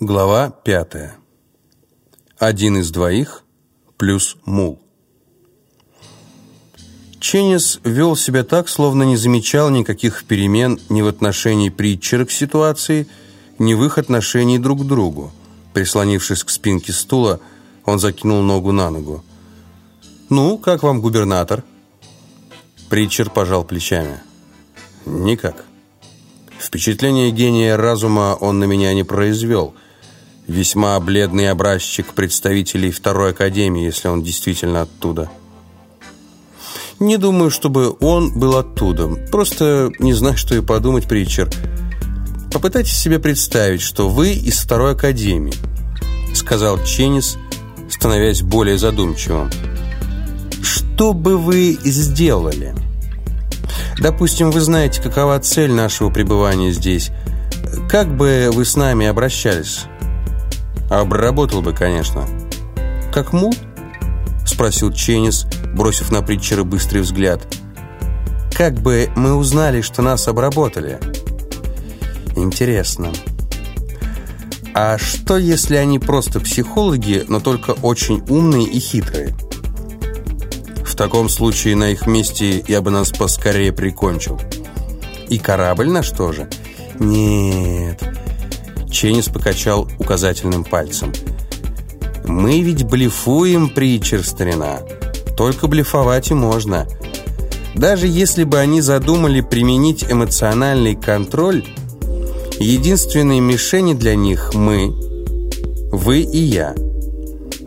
Глава пятая. Один из двоих плюс мул. Ченнис вел себя так, словно не замечал никаких перемен ни в отношении Притчера к ситуации, ни в их отношении друг к другу. Прислонившись к спинке стула, он закинул ногу на ногу. «Ну, как вам губернатор?» Притчер пожал плечами. «Никак. Впечатление гения разума он на меня не произвел» весьма бледный образчик представителей Второй Академии, если он действительно оттуда. Не думаю, чтобы он был оттуда. Просто не знаю, что и подумать, Притчер. Попытайтесь себе представить, что вы из Второй Академии, сказал Ченнис, становясь более задумчивым. Что бы вы сделали? Допустим, вы знаете, какова цель нашего пребывания здесь. Как бы вы с нами обращались? Обработал бы, конечно. Как мул? Спросил Ченнис, бросив на Притчера быстрый взгляд. Как бы мы узнали, что нас обработали? Интересно. А что, если они просто психологи, но только очень умные и хитрые? В таком случае на их месте я бы нас поскорее прикончил. И корабль на что же? Нет, Ченнис покачал указательным пальцем. «Мы ведь блефуем, Притчер, старина. Только блефовать и можно. Даже если бы они задумали применить эмоциональный контроль, единственные мишени для них мы, вы и я.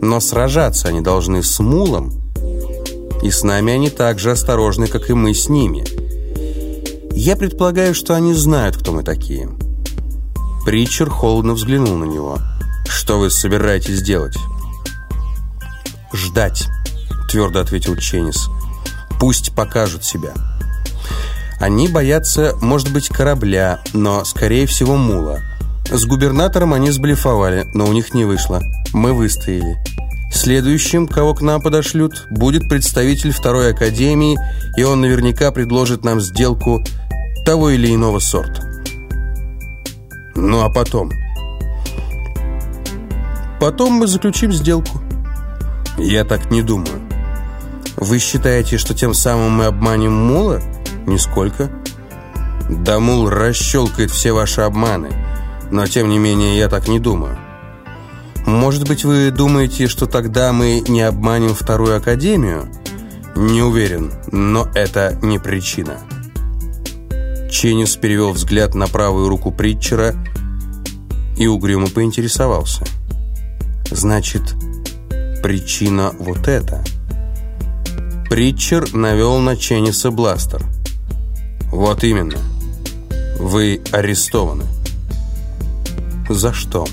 Но сражаться они должны с Мулом, и с нами они так же осторожны, как и мы с ними. Я предполагаю, что они знают, кто мы такие». Притчер холодно взглянул на него. «Что вы собираетесь делать?» «Ждать», — твердо ответил Ченнис. «Пусть покажут себя». Они боятся, может быть, корабля, но, скорее всего, мула. С губернатором они сблефовали, но у них не вышло. Мы выстояли. Следующим, кого к нам подошлют, будет представитель второй академии, и он наверняка предложит нам сделку того или иного сорта. Ну а потом? Потом мы заключим сделку. Я так не думаю. Вы считаете, что тем самым мы обманем Мула? Нисколько. Да Мул расщелкает все ваши обманы. Но тем не менее я так не думаю. Может быть, вы думаете, что тогда мы не обманем вторую академию? Не уверен, но это не причина. Ченнис перевел взгляд на правую руку Притчера и угрюмо поинтересовался. «Значит, причина вот эта?» Притчер навел на Ченниса бластер. «Вот именно. Вы арестованы». «За что?»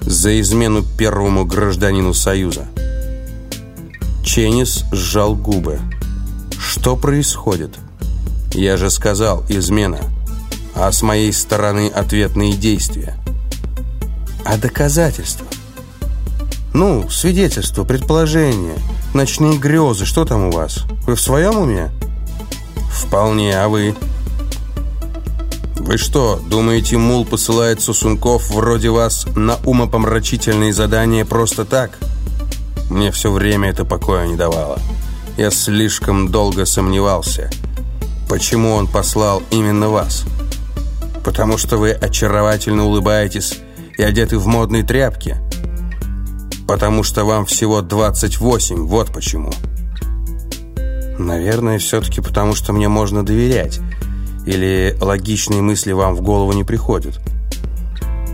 «За измену первому гражданину Союза». Ченнис сжал губы. «Что происходит?» Я же сказал, измена. А с моей стороны ответные действия. А доказательства? Ну, свидетельства, предположения, ночные грезы, что там у вас? Вы в своем уме? Вполне, а вы? Вы что, думаете, мул посылает сосунков вроде вас на умопомрачительные задания просто так? Мне все время это покоя не давало. Я слишком долго сомневался – Почему он послал именно вас? Потому что вы очаровательно улыбаетесь и одеты в модные тряпки? Потому что вам всего 28, вот почему. Наверное, все-таки потому, что мне можно доверять. Или логичные мысли вам в голову не приходят.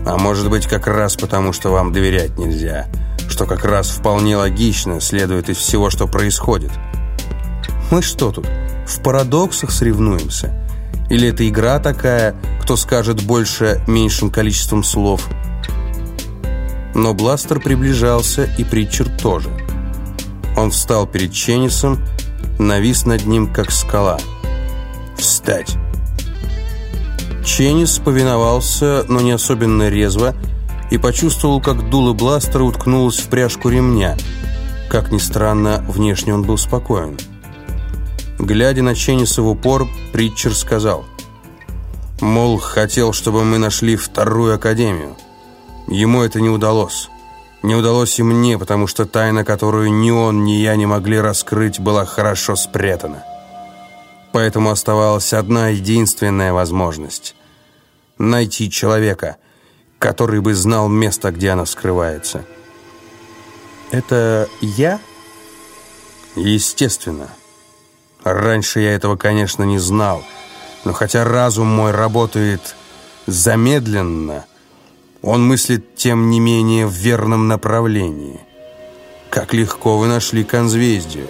А может быть, как раз потому, что вам доверять нельзя. Что как раз вполне логично следует из всего, что происходит. Мы что тут? В парадоксах соревнуемся? Или это игра такая, кто скажет больше меньшим количеством слов? Но Бластер приближался, и Притчер тоже. Он встал перед Ченнисом, навис над ним, как скала. «Встать!» Ченнис повиновался, но не особенно резво, и почувствовал, как дуло бластера уткнулось в пряжку ремня. Как ни странно, внешне он был спокоен. Глядя на Ченниса в упор, Притчер сказал, «Мол, хотел, чтобы мы нашли вторую академию. Ему это не удалось. Не удалось и мне, потому что тайна, которую ни он, ни я не могли раскрыть, была хорошо спрятана. Поэтому оставалась одна единственная возможность — найти человека, который бы знал место, где она скрывается. «Это я?» «Естественно. Раньше я этого, конечно, не знал, но хотя разум мой работает замедленно, он мыслит, тем не менее, в верном направлении. Как легко вы нашли конзвездие!»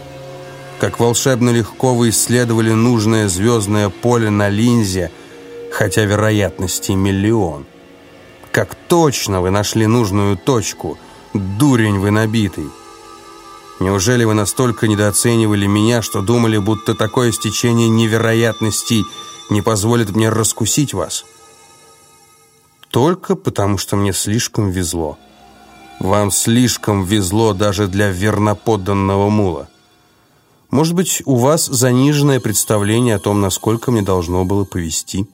как волшебно легко вы исследовали нужное звездное поле на линзе, хотя вероятности миллион. Как точно вы нашли нужную точку, дурень вы набитый. Неужели вы настолько недооценивали меня, что думали, будто такое стечение невероятностей не позволит мне раскусить вас? Только потому, что мне слишком везло. Вам слишком везло даже для верноподданного мула. Может быть, у вас заниженное представление о том, насколько мне должно было повести.